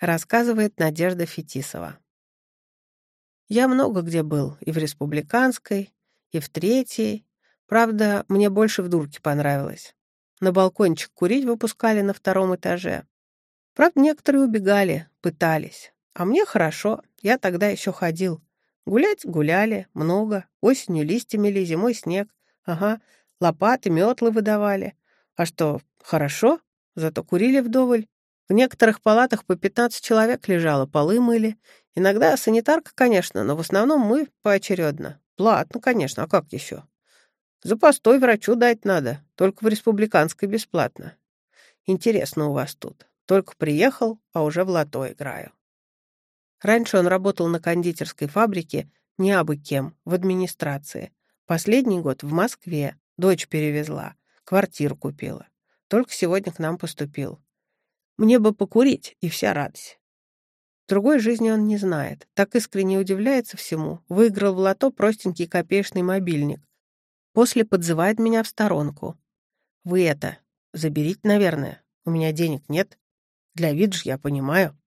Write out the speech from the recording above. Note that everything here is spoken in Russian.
Рассказывает Надежда Фетисова. Я много где был, и в республиканской, и в третьей. Правда, мне больше в дурке понравилось. На балкончик курить выпускали на втором этаже. Правда, некоторые убегали, пытались. А мне хорошо, я тогда еще ходил. Гулять гуляли, много. Осенью листья мели, зимой снег. Ага, лопаты, метлы выдавали. А что, хорошо? Зато курили вдоволь. В некоторых палатах по 15 человек лежало, полы мыли. Иногда санитарка, конечно, но в основном мы поочередно. Платно, конечно, а как еще? За постой врачу дать надо, только в республиканской бесплатно. Интересно у вас тут. Только приехал, а уже в лото играю. Раньше он работал на кондитерской фабрике не абы кем, в администрации. Последний год в Москве. Дочь перевезла. Квартиру купила. Только сегодня к нам поступил. Мне бы покурить, и вся радость. Другой жизни он не знает. Так искренне удивляется всему. Выиграл в лото простенький копеечный мобильник. После подзывает меня в сторонку. «Вы это, заберите, наверное. У меня денег нет. Для вида ж я понимаю».